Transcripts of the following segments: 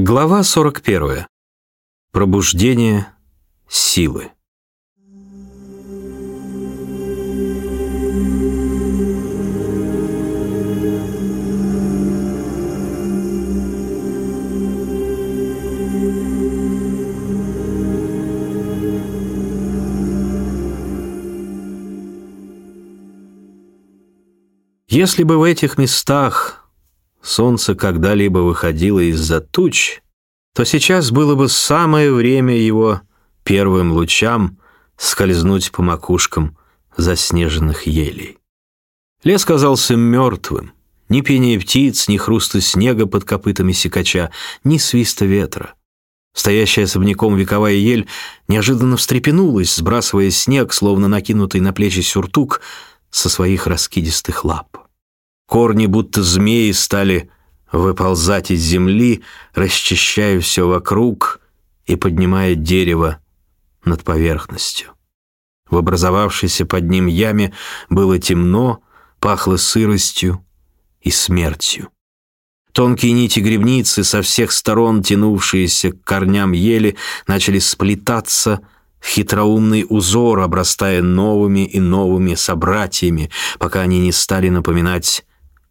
Глава 41. Пробуждение силы. Если бы в этих местах солнце когда-либо выходило из-за туч, то сейчас было бы самое время его первым лучам скользнуть по макушкам заснеженных елей. Лес казался мертвым. Ни пения птиц, ни хруста снега под копытами сикача, ни свиста ветра. Стоящая особняком вековая ель неожиданно встрепенулась, сбрасывая снег, словно накинутый на плечи сюртук, со своих раскидистых лап. Корни, будто змеи, стали выползать из земли, расчищая все вокруг и поднимая дерево над поверхностью. В образовавшейся под ним яме было темно, пахло сыростью и смертью. Тонкие нити грибницы, со всех сторон тянувшиеся к корням ели, начали сплетаться в хитроумный узор, обрастая новыми и новыми собратьями, пока они не стали напоминать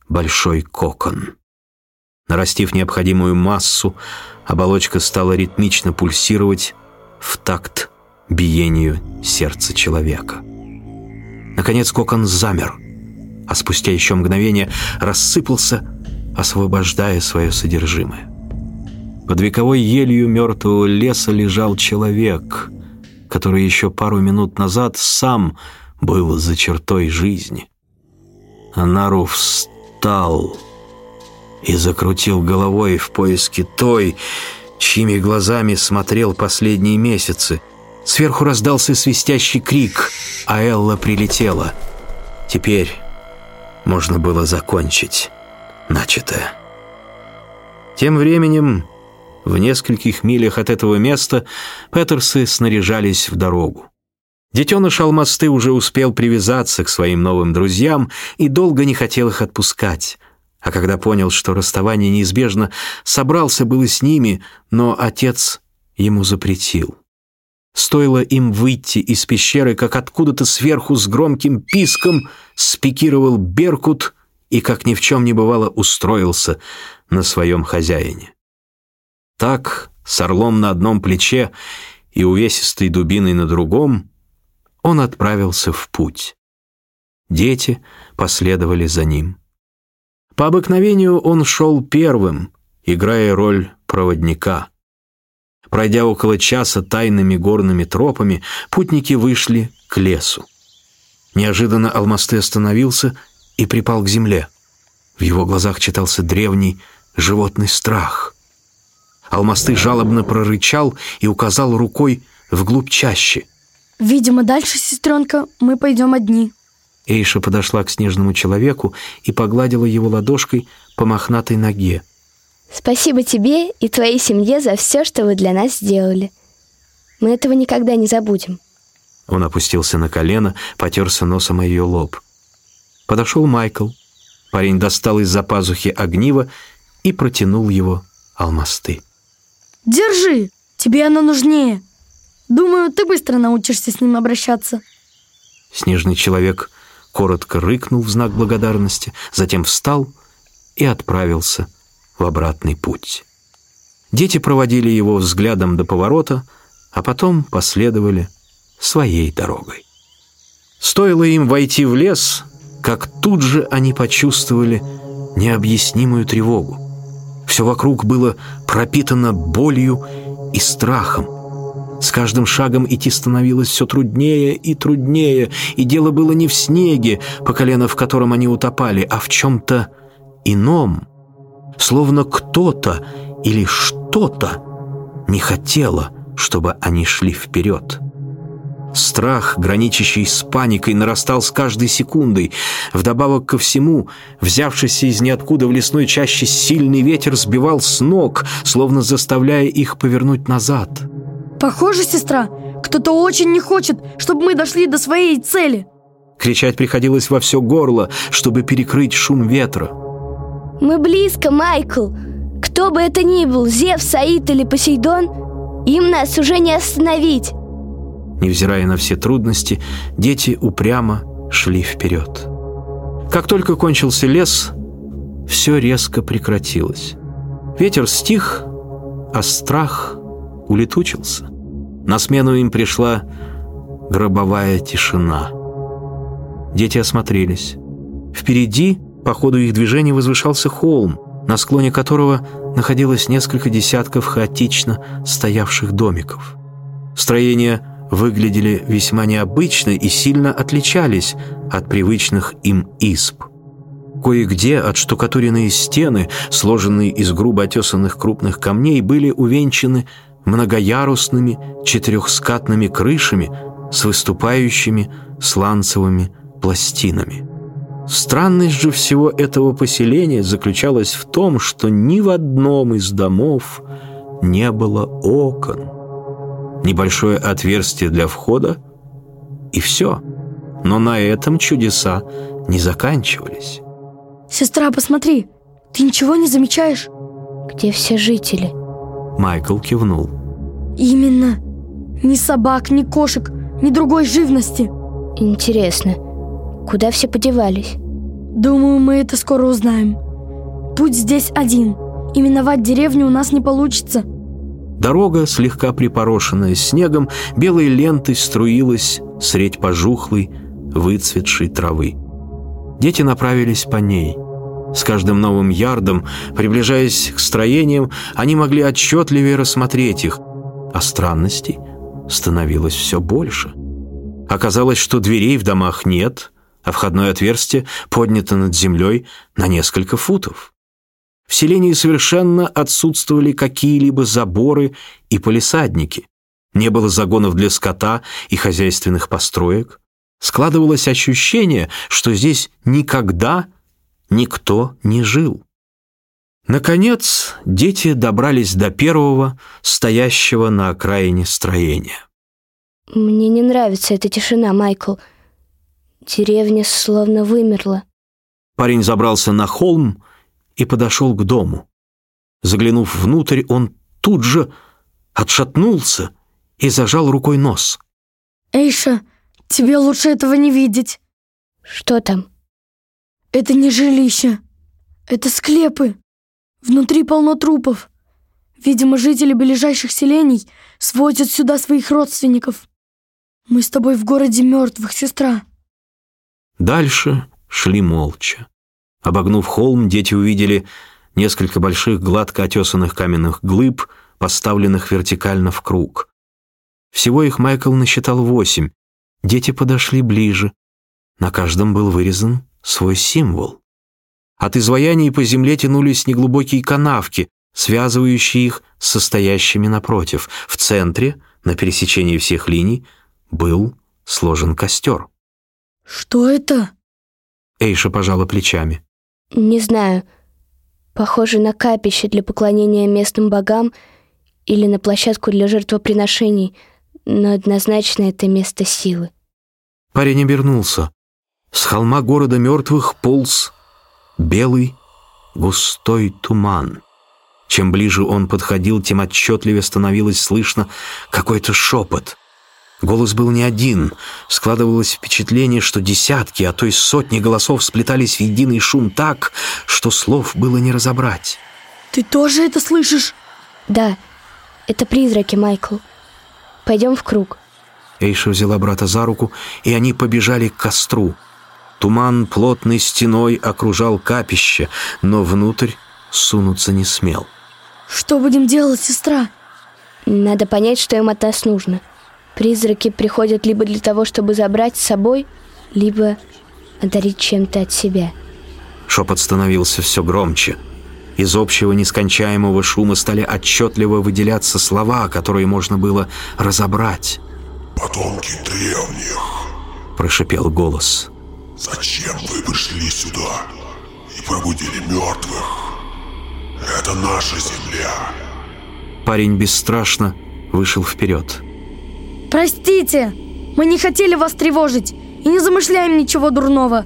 большой кокон. Нарастив необходимую массу, оболочка стала ритмично пульсировать в такт биению сердца человека. Наконец кокон замер, а спустя еще мгновение рассыпался, освобождая свое содержимое. Под вековой елью мертвого леса лежал человек, который еще пару минут назад сам был за чертой жизни. Анару встал встал и закрутил головой в поиске той, чьими глазами смотрел последние месяцы. Сверху раздался свистящий крик, а Элла прилетела. Теперь можно было закончить начатое. Тем временем, в нескольких милях от этого места, Петерсы снаряжались в дорогу. Детеныш Алмасты уже успел привязаться к своим новым друзьям и долго не хотел их отпускать. А когда понял, что расставание неизбежно, собрался было с ними, но отец ему запретил. Стоило им выйти из пещеры, как откуда-то сверху с громким писком спикировал Беркут и, как ни в чем не бывало, устроился на своем хозяине. Так, с орлом на одном плече и увесистой дубиной на другом, он отправился в путь. Дети последовали за ним. По обыкновению он шел первым, играя роль проводника. Пройдя около часа тайными горными тропами, путники вышли к лесу. Неожиданно Алмасты остановился и припал к земле. В его глазах читался древний животный страх. Алмасты жалобно прорычал и указал рукой вглубь чаще — Видимо, дальше, сестренка, мы пойдем одни. Эйша подошла к снежному человеку и погладила его ладошкой по мохнатой ноге. Спасибо тебе и твоей семье за все, что вы для нас сделали. Мы этого никогда не забудем. Он опустился на колено, потерся носом о ее лоб. Подошел Майкл. Парень достал из-за пазухи огниво и протянул его алмасты. «Держи! Тебе оно нужнее!» Думаю, ты быстро научишься с ним обращаться. Снежный человек коротко рыкнул в знак благодарности, затем встал и отправился в обратный путь. Дети проводили его взглядом до поворота, а потом последовали своей дорогой. Стоило им войти в лес, как тут же они почувствовали необъяснимую тревогу. Все вокруг было пропитано болью и страхом. С каждым шагом идти становилось все труднее и труднее, и дело было не в снеге, по колено в котором они утопали, а в чем-то ином. Словно кто-то или что-то не хотело, чтобы они шли вперед. Страх, граничащий с паникой, нарастал с каждой секундой. Вдобавок ко всему, взявшийся из ниоткуда в лесной чаще сильный ветер сбивал с ног, словно заставляя их повернуть назад. Похоже, сестра, кто-то очень не хочет, чтобы мы дошли до своей цели. Кричать приходилось во все горло, чтобы перекрыть шум ветра. Мы близко, Майкл. Кто бы это ни был, Зев, Саид или Посейдон, им нас уже не остановить. Невзирая на все трудности, дети упрямо шли вперед. Как только кончился лес, все резко прекратилось. Ветер стих, а страх улетучился. На смену им пришла гробовая тишина. Дети осмотрелись. Впереди, по ходу их движения, возвышался холм, на склоне которого находилось несколько десятков хаотично стоявших домиков. Строения выглядели весьма необычно и сильно отличались от привычных им изб. Кое-где отштукатуренные стены, сложенные из грубо отесанных крупных камней, были увенчаны многоярусными четырехскатными крышами с выступающими сланцевыми пластинами. Странность же всего этого поселения заключалась в том, что ни в одном из домов не было окон. Небольшое отверстие для входа и все. Но на этом чудеса не заканчивались. Сестра, посмотри, ты ничего не замечаешь? Где все жители? Майкл кивнул. Именно. Ни собак, ни кошек, ни другой живности. Интересно, куда все подевались? Думаю, мы это скоро узнаем. Путь здесь один. И миновать деревню у нас не получится. Дорога, слегка припорошенная снегом, белой лентой струилась средь пожухлой, выцветшей травы. Дети направились по ней. С каждым новым ярдом, приближаясь к строениям, они могли отчетливее рассмотреть их, а странностей становилось все больше. Оказалось, что дверей в домах нет, а входное отверстие поднято над землей на несколько футов. В селении совершенно отсутствовали какие-либо заборы и полисадники. Не было загонов для скота и хозяйственных построек. Складывалось ощущение, что здесь никогда никто не жил. Наконец, дети добрались до первого, стоящего на окраине строения. Мне не нравится эта тишина, Майкл. Деревня словно вымерла. Парень забрался на холм и подошел к дому. Заглянув внутрь, он тут же отшатнулся и зажал рукой нос. Эйша, тебе лучше этого не видеть. Что там? Это не жилище. Это склепы. Внутри полно трупов. Видимо, жители ближайших селений свозят сюда своих родственников. Мы с тобой в городе мертвых, сестра. Дальше шли молча. Обогнув холм, дети увидели несколько больших гладко отесанных каменных глыб, поставленных вертикально в круг. Всего их Майкл насчитал восемь. Дети подошли ближе. На каждом был вырезан свой символ. От изваяний по земле тянулись неглубокие канавки, связывающие их с состоящими напротив. В центре, на пересечении всех линий, был сложен костер. Что это? Эйша пожала плечами. Не знаю. Похоже на капище для поклонения местным богам или на площадку для жертвоприношений, но однозначно это место силы. Парень обернулся. С холма города мертвых полз белый густой туман. Чем ближе он подходил, тем отчетливее становилось слышно какой-то шепот — Голос был не один. Складывалось впечатление, что десятки, а то и сотни голосов сплетались в единый шум так, что слов было не разобрать. Ты тоже это слышишь? Да, это призраки, Майкл. Пойдем в круг. Эйша взяла брата за руку, и они побежали к костру. Туман плотной стеной окружал капище, но внутрь сунуться не смел. Что будем делать, сестра? Надо понять, что им от нас нужно. Призраки приходят либо для того, чтобы забрать с собой, либо одарить чем-то от себя. Шепот становился все громче. Из общего нескончаемого шума стали отчетливо выделяться слова, которые можно было разобрать. «Потомки древних», — прошипел голос. «Зачем вы пришли сюда и пробудили мертвых? Это наша земля». Парень бесстрашно вышел вперед. Простите, мы не хотели вас тревожить и не замышляем ничего дурного.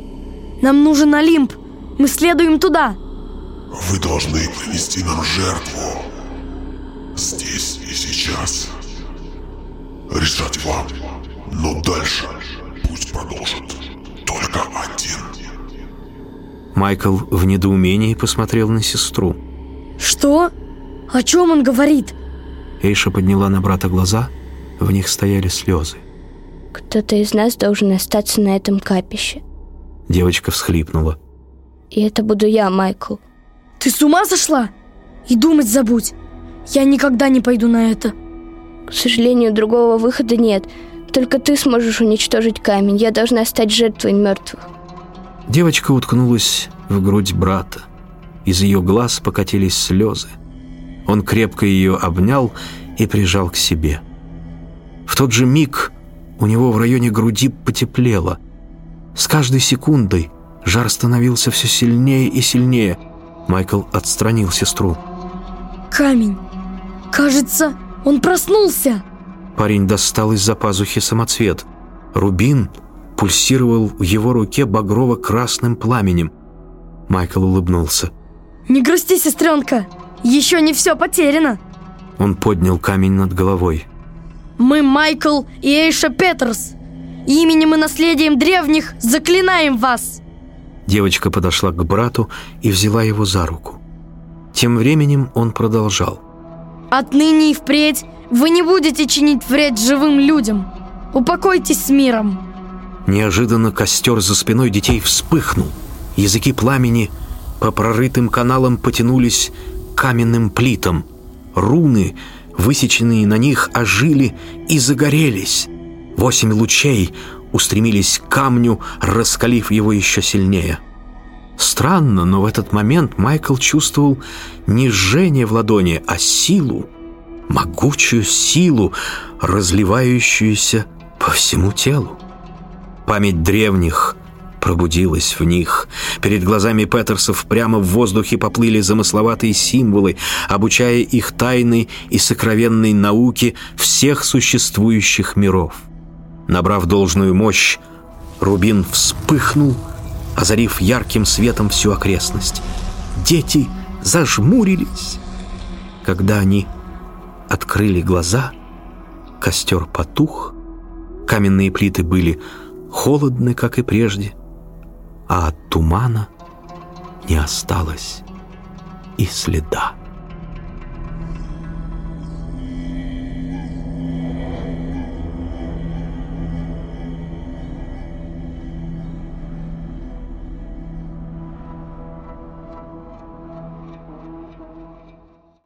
Нам нужен Олимп, мы следуем туда. Вы должны принести нам жертву. Здесь и сейчас. Решать вам. Но дальше пусть продолжит только один. Майкл в недоумении посмотрел на сестру. Что? О чем он говорит? Эйша подняла на брата глаза, в них стояли слезы. Кто-то из нас должен остаться на этом капище. Девочка всхлипнула. И это буду я, Майкл. Ты с ума сошла? И думать забудь. Я никогда не пойду на это. К сожалению, другого выхода нет. Только ты сможешь уничтожить камень. Я должна стать жертвой мертвых. Девочка уткнулась в грудь брата. Из ее глаз покатились слезы. Он крепко ее обнял и прижал к себе. В тот же миг у него в районе груди потеплело. С каждой секундой жар становился все сильнее и сильнее. Майкл отстранил сестру. Камень. Кажется, он проснулся. Парень достал из-за пазухи самоцвет. Рубин пульсировал в его руке багрово-красным пламенем. Майкл улыбнулся. Не грусти, сестренка. Еще не все потеряно. Он поднял камень над головой. Мы Майкл и Эйша Петерс. Именем и наследием древних заклинаем вас. Девочка подошла к брату и взяла его за руку. Тем временем он продолжал. Отныне и впредь вы не будете чинить вред живым людям. Упокойтесь с миром. Неожиданно костер за спиной детей вспыхнул. Языки пламени по прорытым каналам потянулись каменным плитам. Руны, высеченные на них, ожили и загорелись. Восемь лучей устремились к камню, раскалив его еще сильнее. Странно, но в этот момент Майкл чувствовал не жжение в ладони, а силу, могучую силу, разливающуюся по всему телу. Память древних пробудилась в них. Перед глазами Петерсов прямо в воздухе поплыли замысловатые символы, обучая их тайной и сокровенной науке всех существующих миров. Набрав должную мощь, Рубин вспыхнул, озарив ярким светом всю окрестность. Дети зажмурились. Когда они открыли глаза, костер потух, каменные плиты были холодны, как и прежде, а от тумана не осталось и следа.